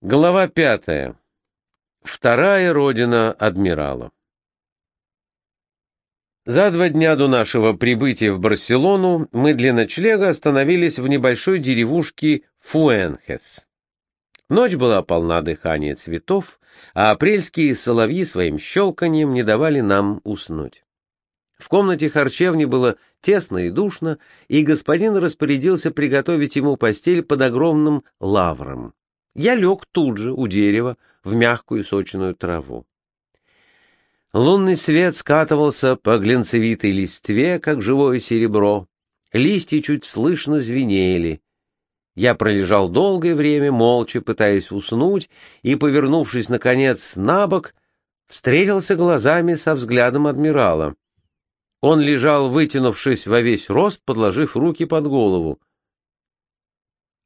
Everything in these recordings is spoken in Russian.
Глава пятая. Вторая родина адмирала. За два дня до нашего прибытия в Барселону мы для ночлега остановились в небольшой деревушке Фуэнхес. Ночь была полна дыхания цветов, а апрельские соловьи своим щелканьем не давали нам уснуть. В комнате харчевни было тесно и душно, и господин распорядился приготовить ему постель под огромным лавром. Я лег тут же, у дерева, в мягкую сочную траву. Лунный свет скатывался по глинцевитой листве, как живое серебро. Листья чуть слышно звенели. Я пролежал долгое время, молча пытаясь уснуть, и, повернувшись, наконец, на бок, встретился глазами со взглядом адмирала. Он лежал, вытянувшись во весь рост, подложив руки под голову.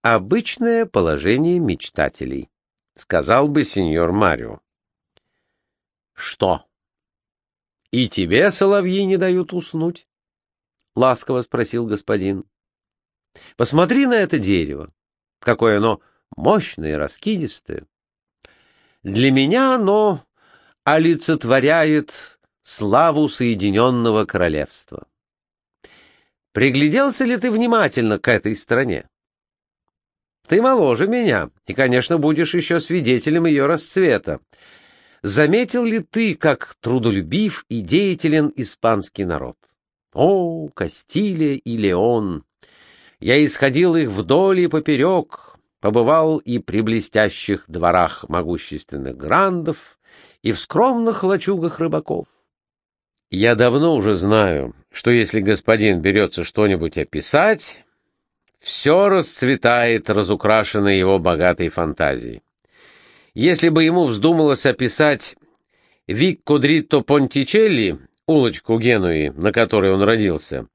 Обычное положение мечтателей, сказал бы сеньор Марио. Что? И тебе соловьи не дают уснуть? Ласково спросил господин. Посмотри на это дерево, какое оно мощное и раскидистое. Для меня оно олицетворяет славу Соединенного Королевства. Пригляделся ли ты внимательно к этой стране? Ты моложе меня, и, конечно, будешь еще свидетелем ее расцвета. Заметил ли ты, как трудолюбив и деятелен испанский народ? О, Кастилия и Леон! Я исходил их вдоль и поперек, побывал и при блестящих дворах могущественных грандов, и в скромных лачугах рыбаков. Я давно уже знаю, что если господин берется что-нибудь описать, все расцветает, разукрашенное его богатой фантазией. Если бы ему вздумалось описать Викко Дритто Понтичелли, улочку Генуи, на которой он родился,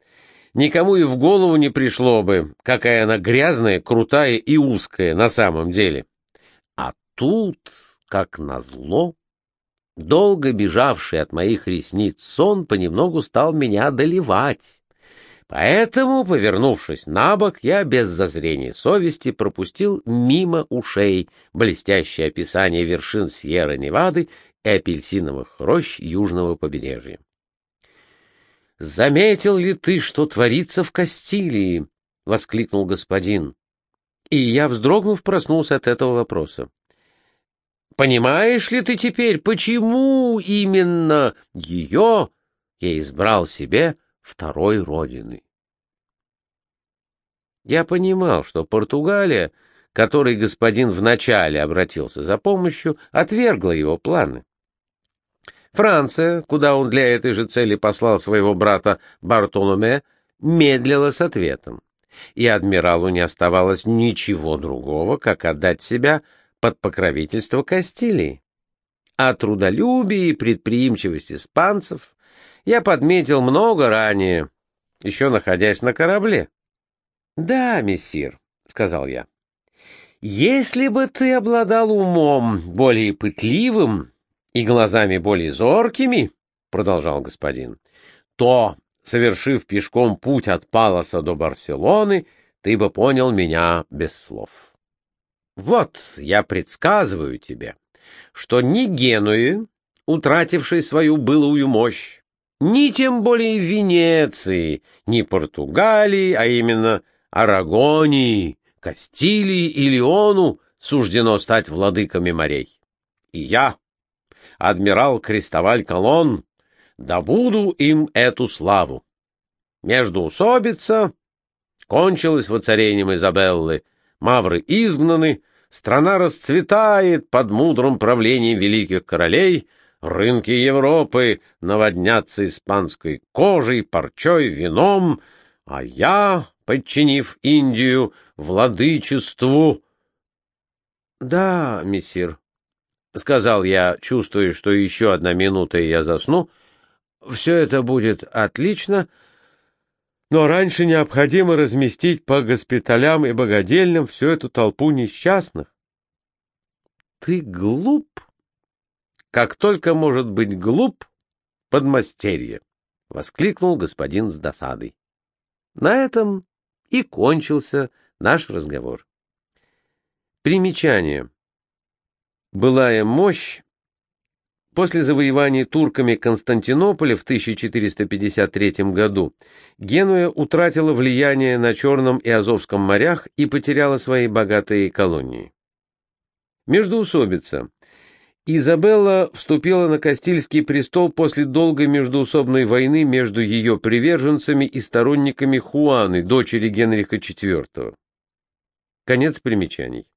никому и в голову не пришло бы, какая она грязная, крутая и узкая на самом деле. А тут, как назло, долго бежавший от моих ресниц сон понемногу стал меня одолевать. Поэтому, повернувшись на бок, я без зазрения совести пропустил мимо ушей блестящее описание вершин Сьерра-Невады и апельсиновых рощ южного побережья. «Заметил ли ты, что творится в Кастилии?» — воскликнул господин. И я, вздрогнув, проснулся от этого вопроса. «Понимаешь ли ты теперь, почему именно ее я избрал себе?» Второй родины. Я понимал, что Португалия, которой господин вначале обратился за помощью, отвергла его планы. Франция, куда он для этой же цели послал своего брата Бартоломе, медлила с ответом, и адмиралу не оставалось ничего другого, как отдать себя под покровительство Кастилии. О трудолюбии и предприимчивости испанцев я подметил много ранее, еще находясь на корабле. — Да, мессир, — сказал я. — Если бы ты обладал умом более пытливым и глазами более зоркими, — продолжал господин, — то, совершив пешком путь от Паласа до Барселоны, ты бы понял меня без слов. Вот я предсказываю тебе, что ни Генуи, утратившей свою былую мощь, ни тем более Венеции, ни Португалии, а именно Арагонии, Кастилии и Леону суждено стать владыками морей. И я, адмирал Крестоваль Колон, добуду им эту славу. Междуусобица кончилась воцарением Изабеллы, мавры изгнаны, страна расцветает под мудрым правлением великих королей, Рынки Европы наводнятся испанской кожей, парчой, вином, а я, подчинив Индию владычеству... — Да, мессир, — сказал я, чувствуя, что еще одна минута, и я засну. — Все это будет отлично, но раньше необходимо разместить по госпиталям и богадельням всю эту толпу несчастных. — Ты глуп, как только может быть глуп подмастерье, — воскликнул господин с досадой. На этом и кончился наш разговор. Примечание. былая мощь, после завоевания турками Константинополя в 1453 году Генуя утратила влияние на Черном и Азовском морях и потеряла свои богатые колонии. Междуусобица. Изабелла вступила на Кастильский престол после долгой междуусобной войны между ее приверженцами и сторонниками Хуаны, дочери Генриха IV. Конец примечаний.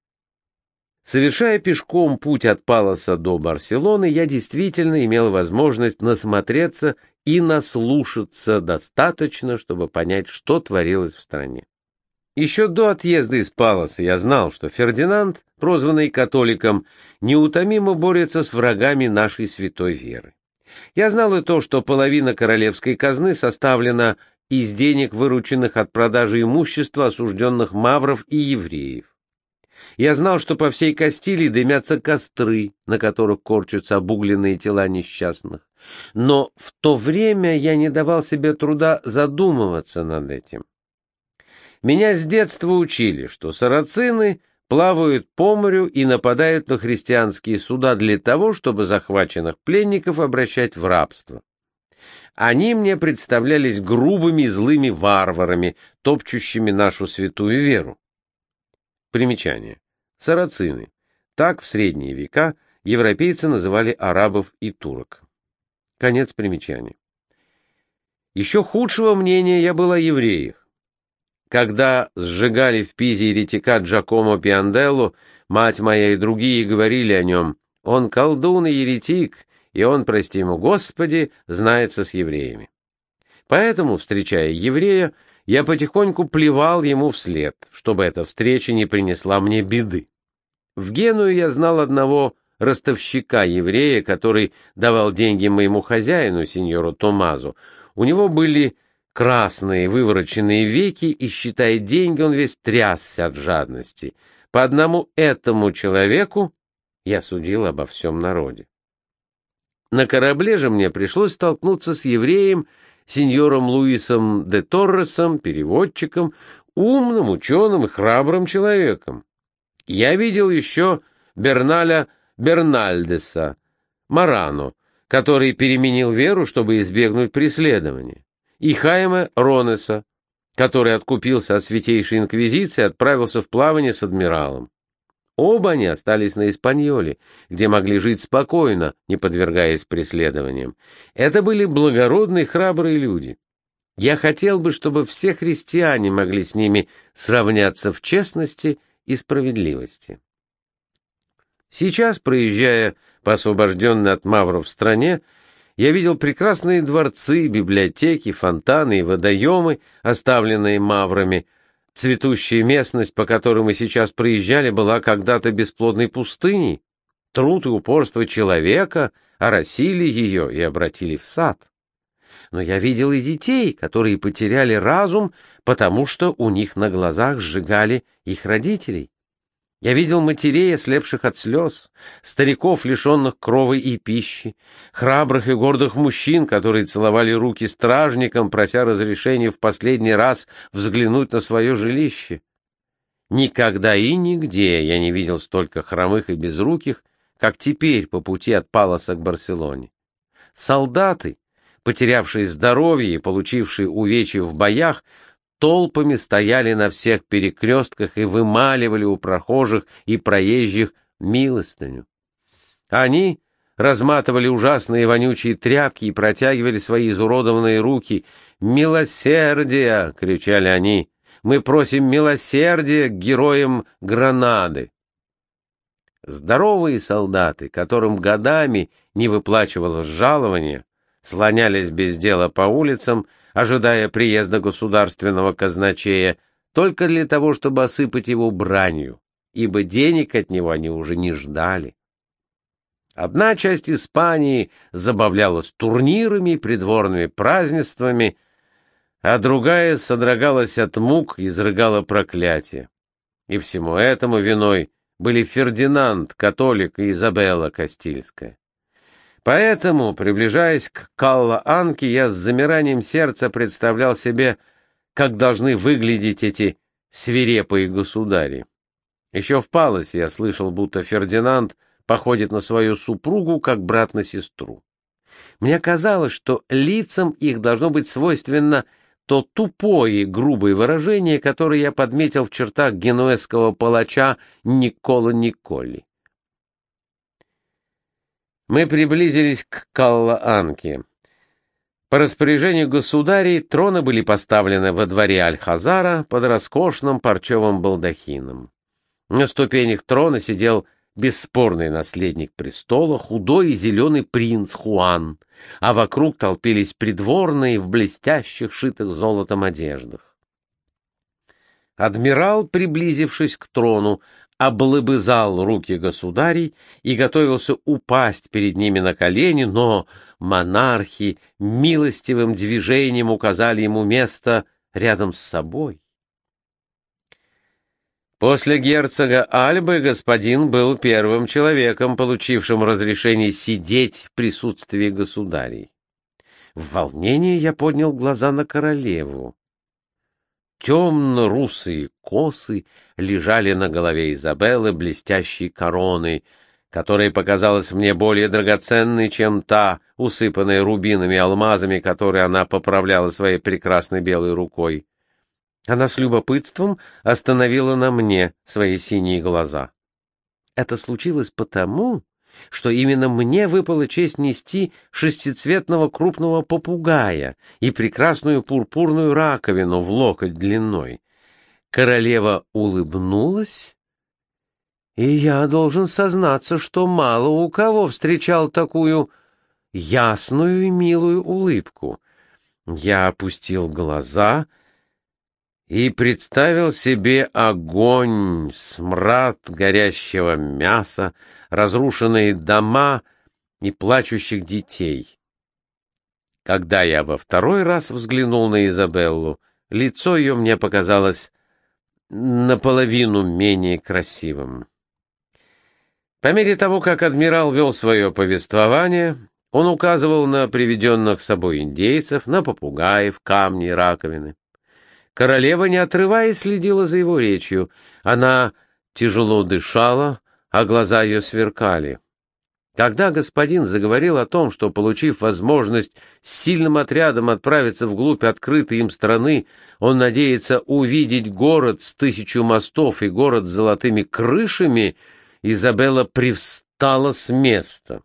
Совершая пешком путь от Палоса до Барселоны, я действительно имел возможность насмотреться и наслушаться достаточно, чтобы понять, что творилось в стране. Еще до отъезда из Палоса я знал, что Фердинанд, прозванный католиком, неутомимо борется с врагами нашей святой веры. Я знал и то, что половина королевской казны составлена из денег, вырученных от продажи имущества осужденных мавров и евреев. Я знал, что по всей Кастилии дымятся костры, на которых корчатся обугленные тела несчастных. Но в то время я не давал себе труда задумываться над этим. Меня с детства учили, что сарацины плавают по морю и нападают на христианские суда для того, чтобы захваченных пленников обращать в рабство. Они мне представлялись грубыми и злыми варварами, топчущими нашу святую веру. Примечание. Сарацины. Так в средние века европейцы называли арабов и турок. Конец примечания. Еще худшего мнения я был о евреях. Когда сжигали в Пизе еретика Джакомо Пианделло, мать моя и другие говорили о нем, он колдун и еретик, и он, прости ему Господи, знается с евреями. Поэтому, встречая еврея, я потихоньку плевал ему вслед, чтобы эта встреча не принесла мне беды. В Геную я знал одного ростовщика-еврея, который давал деньги моему хозяину, сеньору Томазу. У него были красные вывороченные веки, и, считая деньги, он весь трясся от жадности. По одному этому человеку я судил обо всем народе. На корабле же мне пришлось столкнуться с евреем, сеньором Луисом де Торресом, переводчиком, умным, ученым и храбрым человеком. Я видел еще Берналя Бернальдеса, Марану, который переменил веру, чтобы избегнуть преследования, и Хайма Ронеса, который откупился от Святейшей Инквизиции отправился в плавание с адмиралом. Оба они остались на Испаньоле, где могли жить спокойно, не подвергаясь преследованиям. Это были благородные, храбрые люди. Я хотел бы, чтобы все христиане могли с ними сравняться в честности и справедливости. Сейчас, проезжая по освобожденной от мавров стране, я видел прекрасные дворцы, библиотеки, фонтаны и водоемы, оставленные маврами, Цветущая местность, по которой мы сейчас проезжали, была когда-то бесплодной пустыней. Труд и упорство человека оросили ее и обратили в сад. Но я видел и детей, которые потеряли разум, потому что у них на глазах сжигали их родителей. Я видел матерей, ослепших от слез, стариков, лишенных крови и пищи, храбрых и гордых мужчин, которые целовали руки стражникам, прося разрешения в последний раз взглянуть на свое жилище. Никогда и нигде я не видел столько хромых и безруких, как теперь по пути от Палоса к Барселоне. Солдаты, потерявшие здоровье и получившие увечья в боях, толпами стояли на всех перекрестках и вымаливали у прохожих и проезжих милостыню. Они разматывали ужасные вонючие тряпки и протягивали свои изуродованные руки. «Милосердие!» — кричали они. «Мы просим милосердия к героям Гранады!» Здоровые солдаты, которым годами не выплачивалось жалование, слонялись без дела по улицам, ожидая приезда государственного казначея, только для того, чтобы осыпать его бранью, ибо денег от него они уже не ждали. Одна часть Испании забавлялась турнирами придворными празднествами, а другая содрогалась от мук и изрыгала проклятие. И всему этому виной были Фердинанд, католик, и Изабелла Кастильская. Поэтому, приближаясь к Калла-Анке, я с замиранием сердца представлял себе, как должны выглядеть эти свирепые государи. Еще в Палосе я слышал, будто Фердинанд походят на свою супругу, как брат на сестру. Мне казалось, что лицам их должно быть свойственно то тупое и грубое выражение, которое я подметил в чертах генуэзского палача Никола Николи. Мы приблизились к Каллаанке. По распоряжению государей троны были поставлены во дворе Аль-Хазара под роскошным парчевым балдахином. На ступенях трона сидел бесспорный наследник престола, худой и зеленый принц Хуан, а вокруг толпились придворные в блестящих, шитых золотом одеждах. Адмирал, приблизившись к трону, облобызал руки государей и готовился упасть перед ними на колени, но монархи милостивым движением указали ему место рядом с собой. После герцога Альбы господин был первым человеком, получившим разрешение сидеть в присутствии государей. В волнении я поднял глаза на королеву. Темно-русые косы лежали на голове Изабеллы блестящей короной, которая показалась мне более драгоценной, чем та, усыпанная рубинами и алмазами, которые она поправляла своей прекрасной белой рукой. Она с любопытством остановила на мне свои синие глаза. Это случилось потому, что именно мне выпала честь нести шестицветного крупного попугая и прекрасную пурпурную раковину в локоть длиной. Королева улыбнулась, и я должен сознаться, что мало у кого встречал такую ясную и милую улыбку. Я опустил глаза — и представил себе огонь, смрад горящего мяса, разрушенные дома и плачущих детей. Когда я во второй раз взглянул на Изабеллу, лицо ее мне показалось наполовину менее красивым. По мере того, как адмирал вел свое повествование, он указывал на приведенных с собой индейцев, на попугаев, камни раковины. Королева, не отрываясь, следила за его речью. Она тяжело дышала, а глаза ее сверкали. Когда господин заговорил о том, что, получив возможность с сильным отрядом отправиться вглубь открытой им страны, он надеется увидеть город с тысячу мостов и город с золотыми крышами, Изабелла привстала с места.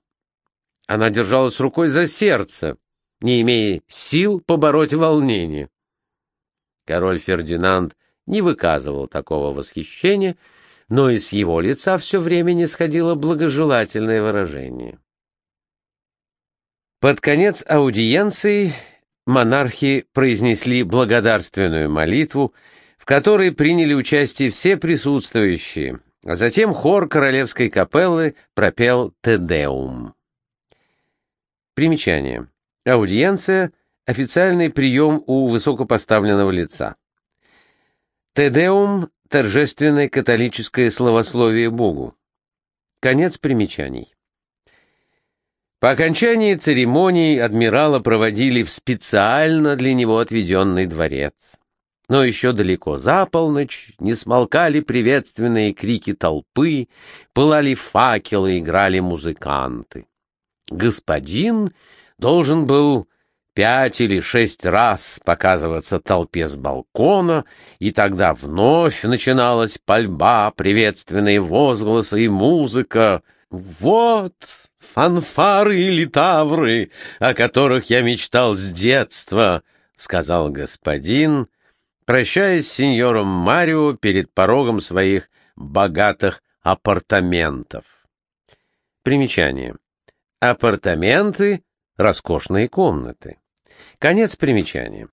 Она держалась рукой за сердце, не имея сил побороть волнение. Король Фердинанд не выказывал такого восхищения, но из его лица все время не сходило благожелательное выражение. Под конец аудиенции монархи произнеси благодарственную молитву, в которой приняли участие все присутствующие, а затем хор королевской капеллы пропел «Тедеум». Примечание. Аудиенция — Официальный прием у высокопоставленного лица. Тедеум – торжественное католическое словословие Богу. Конец примечаний. По окончании церемонии адмирала проводили в специально для него отведенный дворец. Но еще далеко за полночь не смолкали приветственные крики толпы, пылали факелы, играли музыканты. Господин должен был пять или шесть раз показываться толпе с балкона, и тогда вновь начиналась пальба, приветственные возгласы и музыка. «Вот!» фанфары и литавры, о которых я мечтал с детства, — сказал господин, прощаясь с сеньором Марио перед порогом своих богатых апартаментов. Примечание. Апартаменты — роскошные комнаты. Конец примечания.